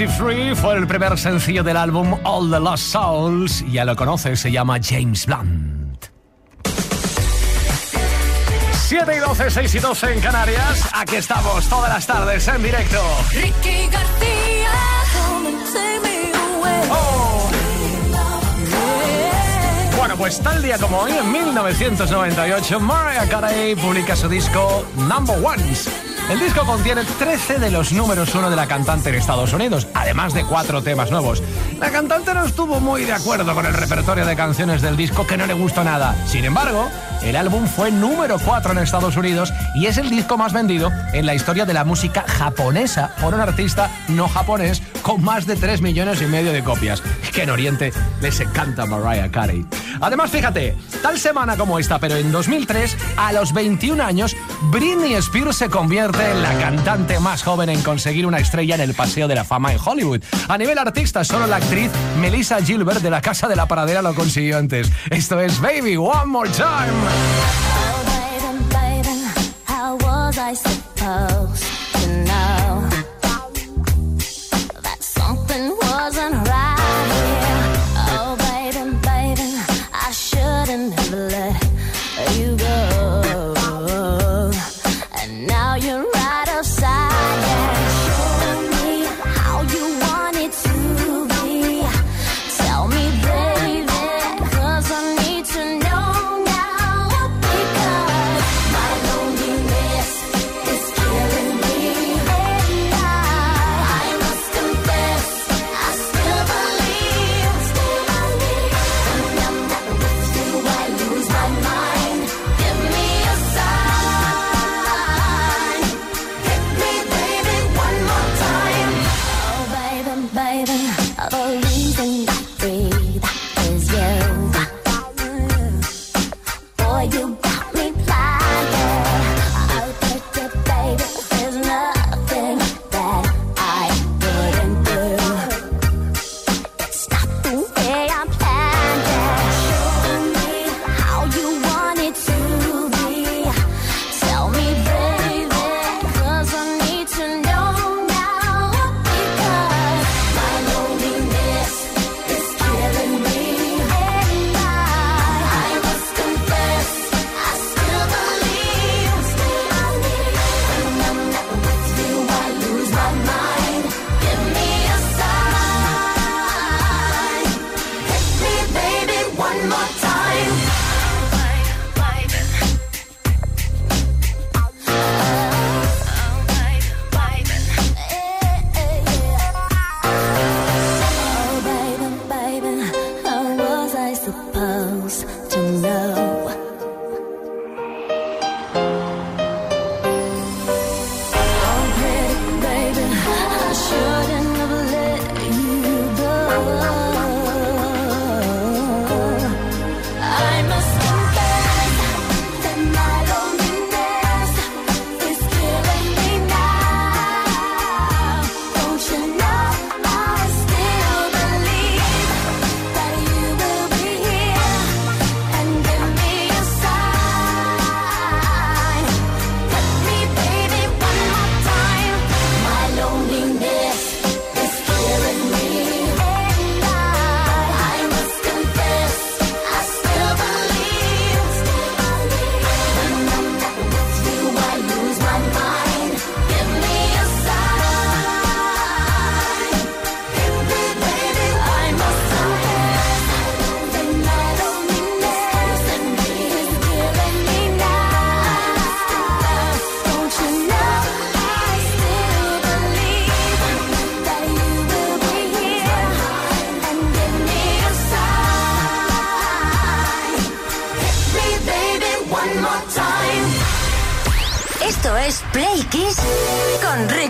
1973. 1973 fue el primer sencillo del álbum All the Lost Souls. Ya lo conoces, se llama James Blunt. 7 y 12, 6 y 12 en Canarias. Aquí estamos todas las tardes en directo. Ricky García. Oh. Bueno, pues tal día como hoy, en 1998, Mariah Carey publica su disco Number Ones. El disco contiene 13 de los números uno de la cantante en Estados Unidos, además de cuatro temas nuevos. La cantante no estuvo muy de acuerdo con el repertorio de canciones del disco, que no le gustó nada. Sin embargo, el álbum fue número 4 en Estados Unidos y es el disco más vendido en la historia de la música japonesa por un artista no japonés con más de 3 millones y medio de copias. Que en Oriente les encanta Mariah Carey. Además, fíjate, tal semana como esta, pero en 2003, a los 21 años, Britney Spears se convierte en la cantante más joven en conseguir una estrella en el Paseo de la Fama en Hollywood. A nivel artista, solo la actriz Melissa Gilbert de la Casa de la Paradera lo consiguió antes. Esto es Baby One More Time.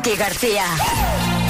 Ricky García.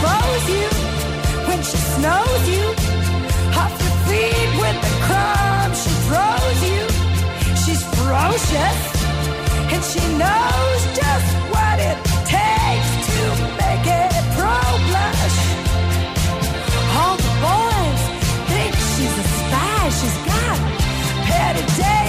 She'll you when she snows you. Off your feet with the crumbs she throws you. She's ferocious and she knows just what it takes to make it pro blush. All the boys think she's a spy. She's got Patty Davis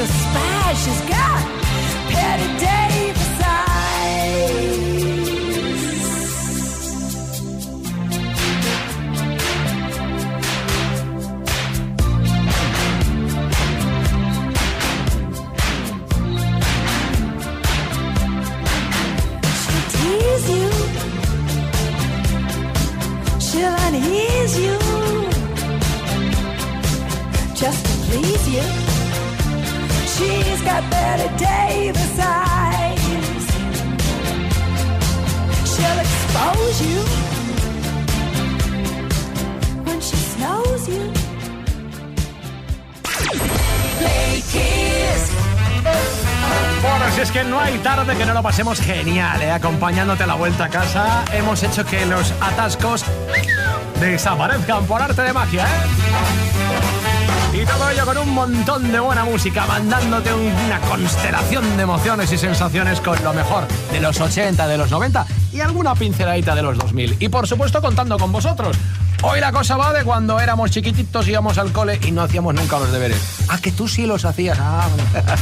a spy. She's got Patty Davis que no lo pasemos genial, ¿eh? acompañándote a la vuelta a casa. Hemos hecho que los atascos desaparezcan por arte de magia, ¿eh? Y todo ello con un montón de buena música, mandándote una constelación de emociones y sensaciones con lo mejor de los 80, de los 90 y alguna pinceladita de los 2000. Y por supuesto contando con vosotros. Hoy la cosa va de cuando éramos chiquititos, íbamos al cole y no hacíamos nunca los deberes. Ah, que tú sí los hacías. Ah,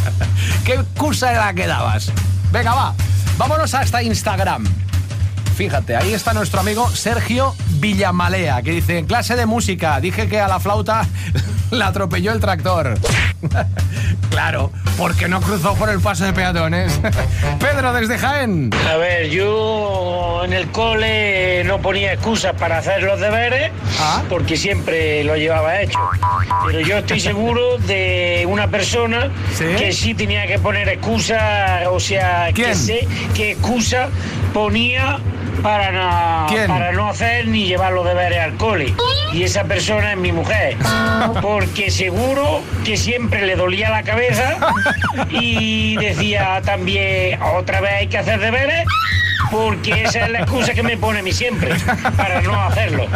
¿Qué excusa era que dabas? Venga, va. Vámonos hasta Instagram. Fíjate, ahí está nuestro amigo Sergio Villamalea, que dice, en clase de música, dije que a la flauta la atropelló el tractor. claro, porque no cruzó por el paso de peatones. Pedro, desde Jaén. A ver, yo en el cole no ponía excusas para hacer los deberes Ah. porque siempre lo llevaba hecho. Pero yo estoy seguro de una persona ¿Sí? que sí tenía que poner excusas, o sea, ¿Quién? que sé qué excusa ponía para no, para no hacer ni llevar los deberes al cole. Y esa persona es mi mujer. Porque seguro que siempre le dolía la cabeza y decía también, otra vez hay que hacer deberes porque esa es la excusa que me pone a mí siempre para no hacerlo.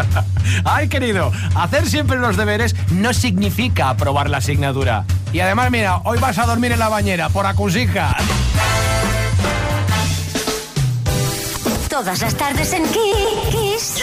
Ay, querido, hacer siempre los deberes no significa aprobar la asignatura. Y además, mira, hoy vas a dormir en la bañera por acusija. Todas las tardes en Kiss.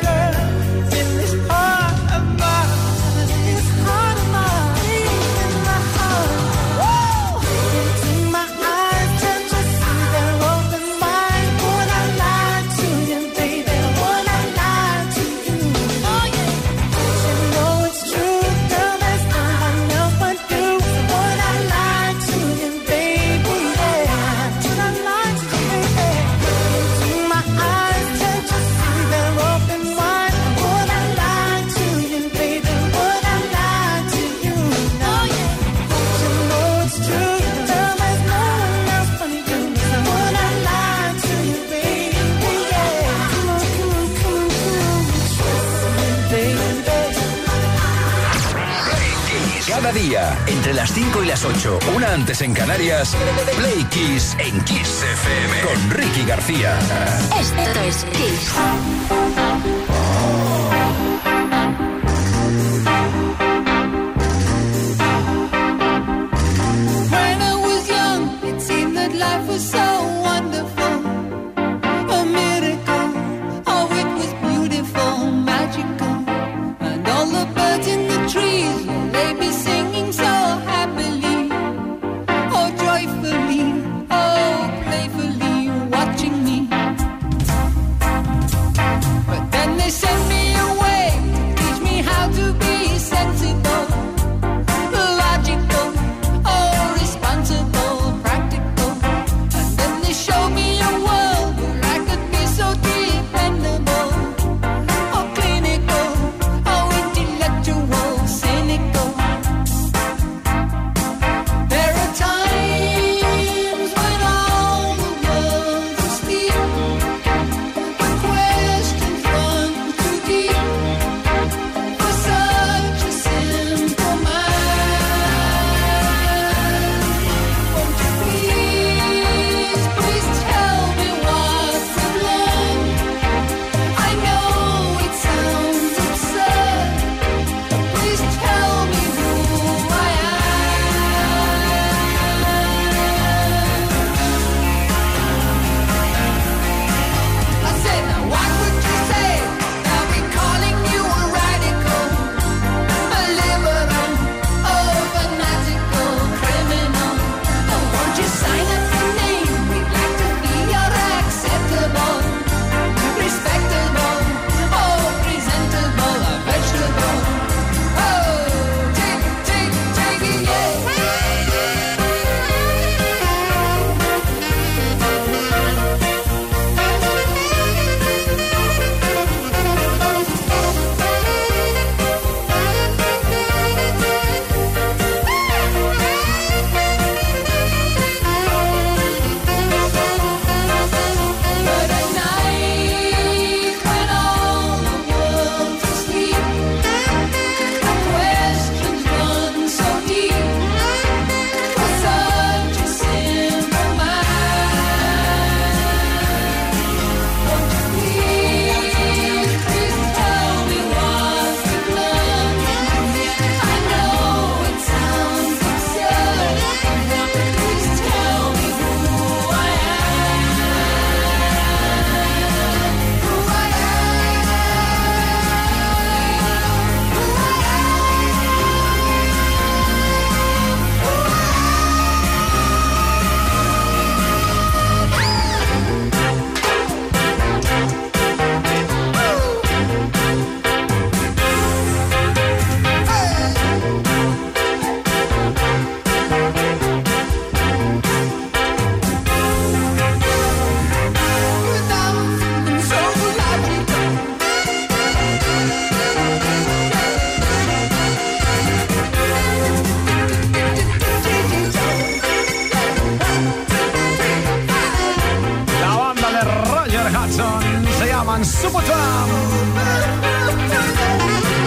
Entre las 5 y las 8, una antes en Canarias, Play Kiss en Kiss FM con Ricky García. Esto es Kiss.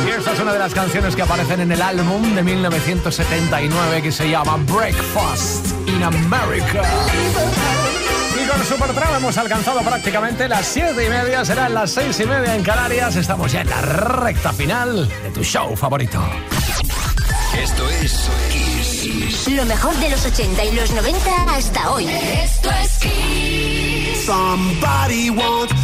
Y esta es una de las canciones que aparecen en el álbum de 1979 que se llama Breakfast in America. Y con Supertram hemos alcanzado prácticamente las 7 y media, serán las 6 y media en Canarias. Estamos ya en la recta final de tu show favorito. Esto es Kiss. Lo mejor de los 80 y los 90 hasta hoy. Esto es Kiss. Somebody wants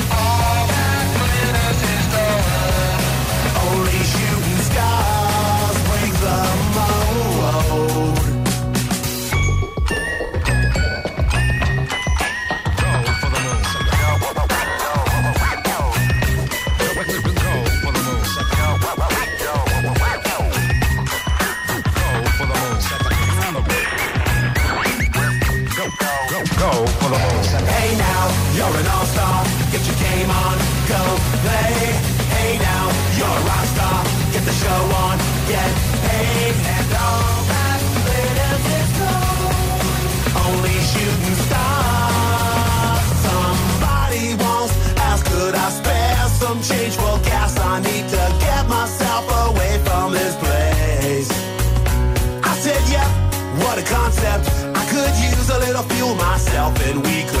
An all-star. Get your game on, go play. Hey now, you're a rock star. Get the show on, get paid. And all that glitters is gold. Only shooting stars. Somebody once asked, could I spare some change for gas? I need to get myself away from this place. I said, yeah, what a concept. I could use a little fuel myself, and we could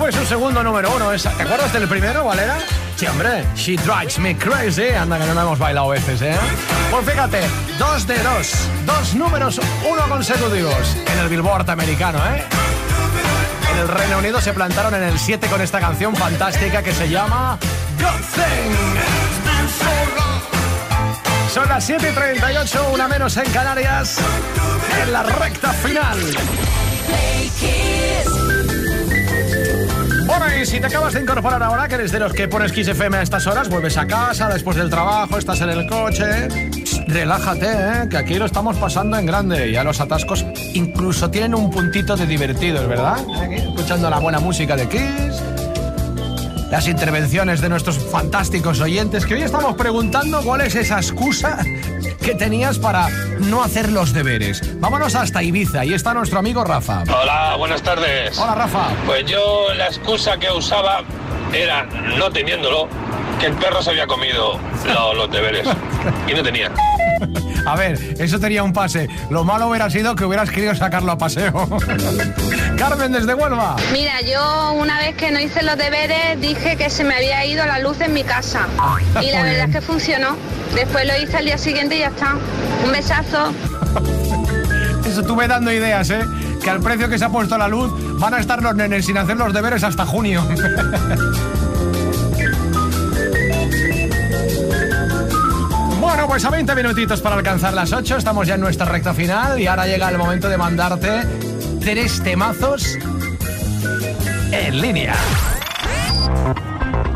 fue su segundo número uno. ¿Te acuerdas del primero, Valera? Sí, hombre. She drives me crazy. Anda, que no la hemos bailado veces, ¿eh? Pues fíjate, dos de dos. Dos números uno consecutivos en el Billboard americano, ¿eh? En el Reino Unido se plantaron en el 7 con esta canción fantástica que se llama. Son las 7 y 38, una menos en Canarias, en la recta final. Y si te acabas de incorporar ahora, que eres de los que pones Kiss FM a estas horas, vuelves a casa después del trabajo, estás en el coche, relájate, ¿eh? que aquí lo estamos pasando en grande. Ya los atascos incluso tienen un puntito de divertidos, ¿verdad? Escuchando la buena música de Kiss, las intervenciones de nuestros fantásticos oyentes, que hoy estamos preguntando cuál es esa excusa que tenías para no hacer los deberes. Vámonos hasta Ibiza, y está nuestro amigo Rafa. Hola, buenas tardes. Hola, Rafa. Pues yo la excusa que usaba era, no teniéndolo, que el perro se había comido lo- los deberes. Y no tenía. A ver, eso tenía un pase. Lo malo hubiera sido que hubieras querido sacarlo a paseo. Carmen desde Huelva. Mira, yo una vez que no hice los deberes dije que se me había ido la luz en mi casa. Y la verdad es que funcionó. Después lo hice al día siguiente y ya está. Un besazo. Eso estuve dando ideas, ¿eh? Que al precio que se ha puesto la luz van a estar los nenes sin hacer los deberes hasta junio. Bueno, pues a 20 minutitos para alcanzar las 8, estamos ya en nuestra recta final y ahora llega el momento de mandarte tres temazos en línea.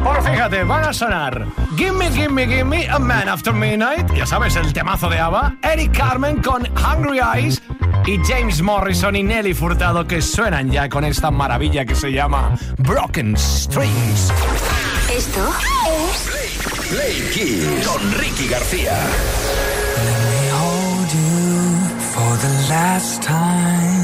Por fíjate, van a sonar Gimme, Gimme, Gimme, A Man After Midnight, ya sabes, el temazo de ABBA, Eric Carmen con Hungry Eyes y James Morrison y Nelly Furtado que suenan ya con esta maravilla que se llama Broken Strings. Esto es Play Kiss con Ricky García. hold you for the last time.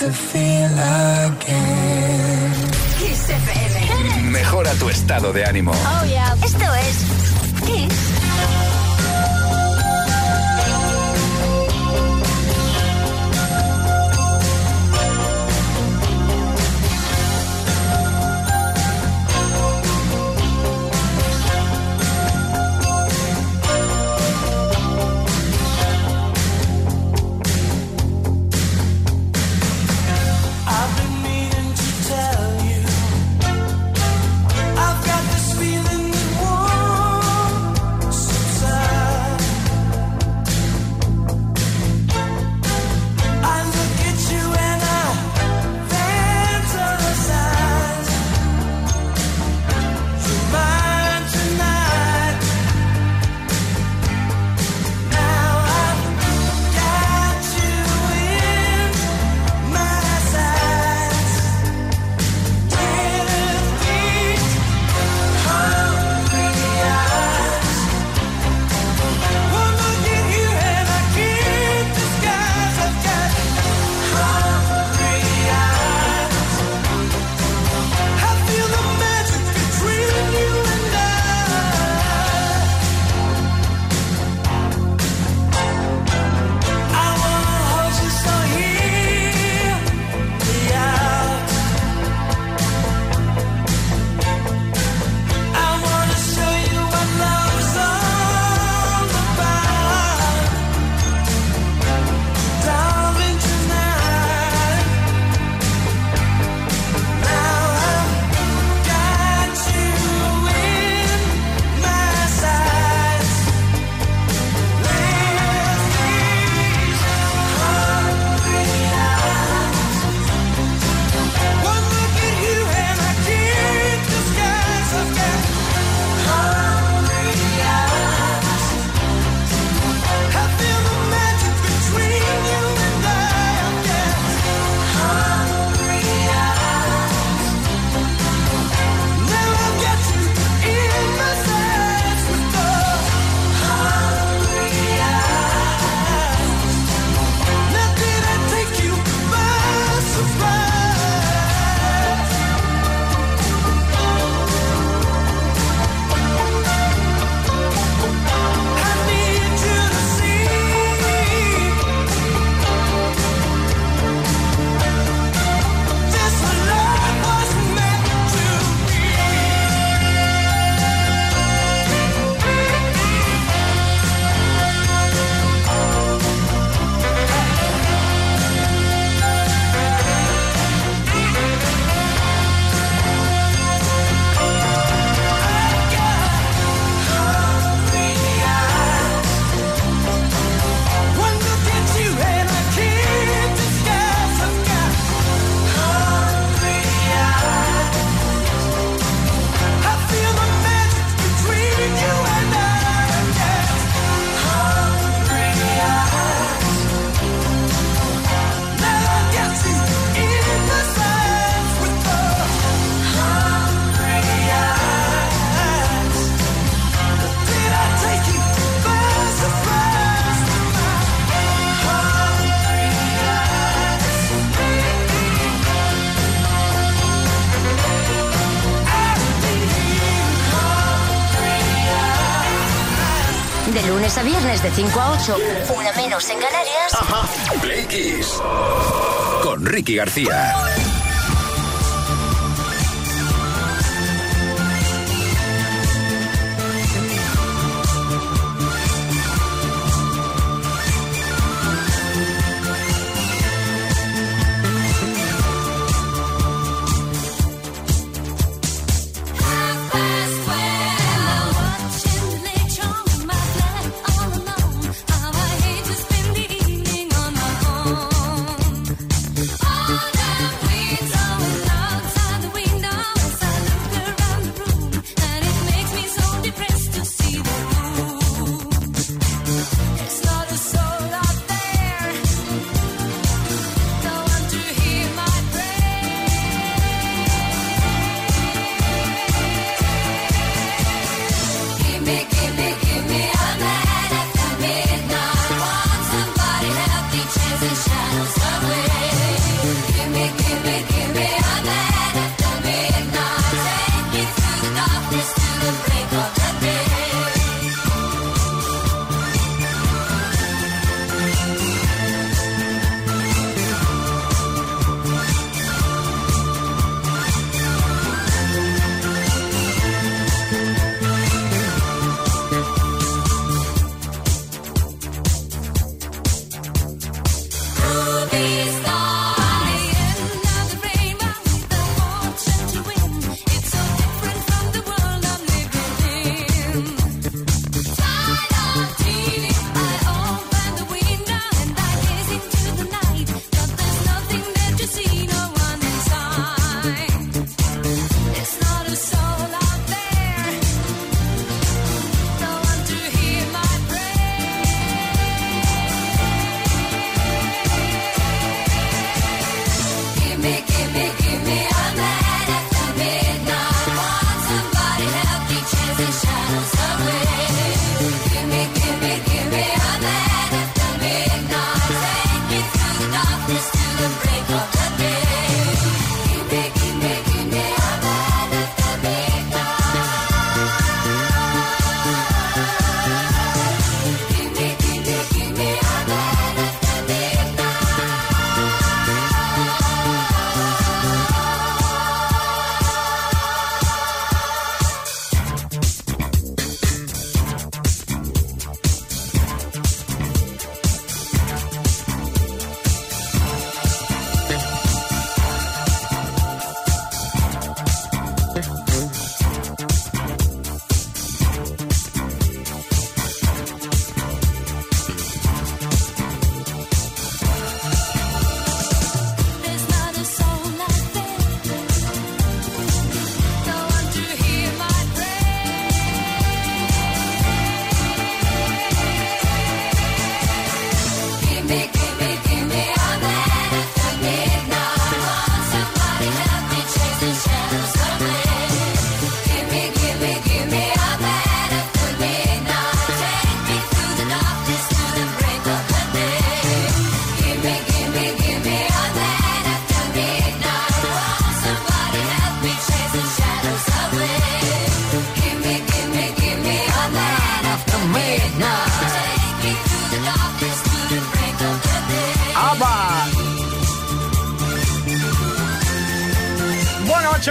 to feel again. Mejora tu estado de ánimo. Oh, yeah. Esto es Kiss. 8, una menos en Canarias. Ajá. Play Kiss. Con Ricky García.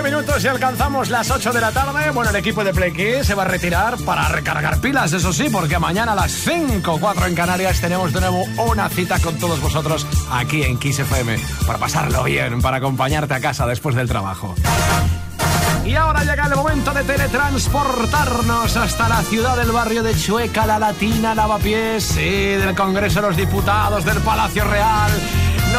Minutos y alcanzamos las 8 de la tarde. Bueno, el equipo de Play Kiss se va a retirar para recargar pilas, eso sí, porque mañana a las 5, 4 en Canarias tenemos de nuevo una cita con todos vosotros aquí en Kiss FM para pasarlo bien, para acompañarte a casa después del trabajo. Y ahora llega el momento de teletransportarnos hasta la ciudad del barrio de Chueca, la Latina, Lavapiés, sí, del Congreso de los Diputados, del Palacio Real.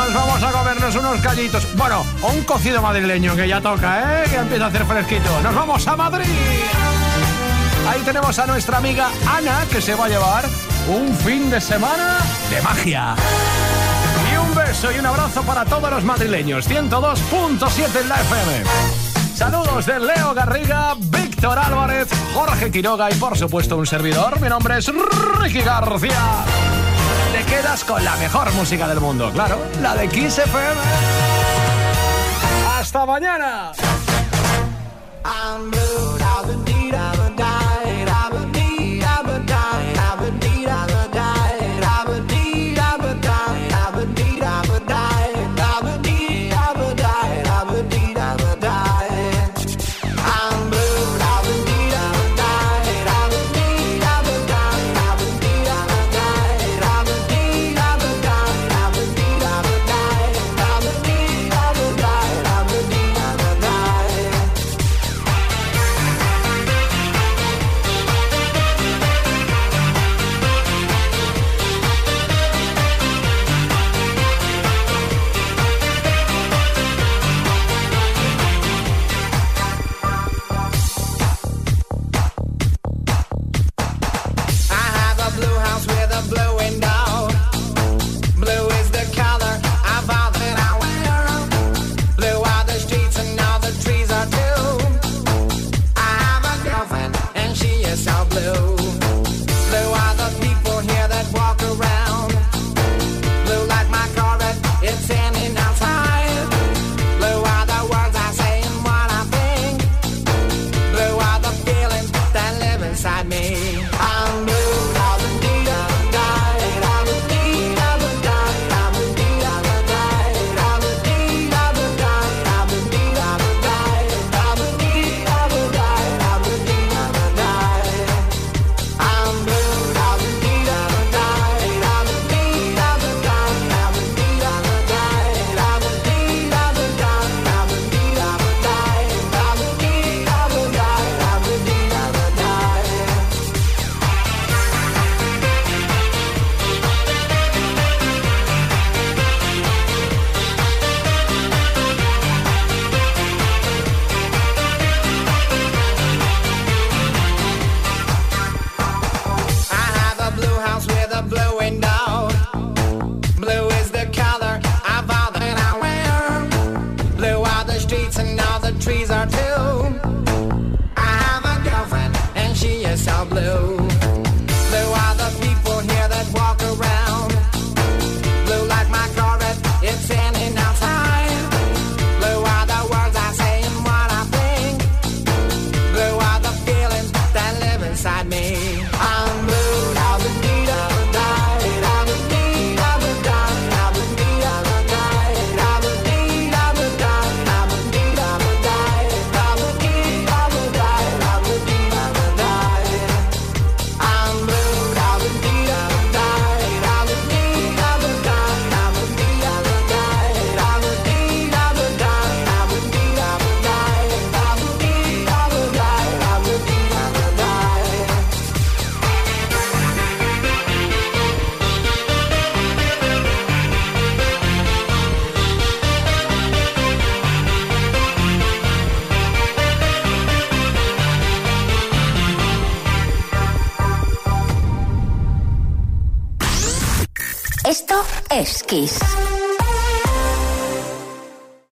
Nos vamos a comernos unos callitos. Bueno, o un cocido madrileño que ya toca, ¿eh? Que empieza a hacer fresquito. Nos vamos a Madrid. Ahí tenemos a nuestra amiga Ana que se va a llevar un fin de semana de magia. Y un beso y un abrazo para todos los madrileños. 102.7 en la FM. Saludos de Leo Garriga, Víctor Álvarez, Jorge Quiroga y por supuesto un servidor. Mi nombre es Ricky García. Quedas con la mejor música del mundo, claro, la de Kiss FM. ¡Hasta mañana!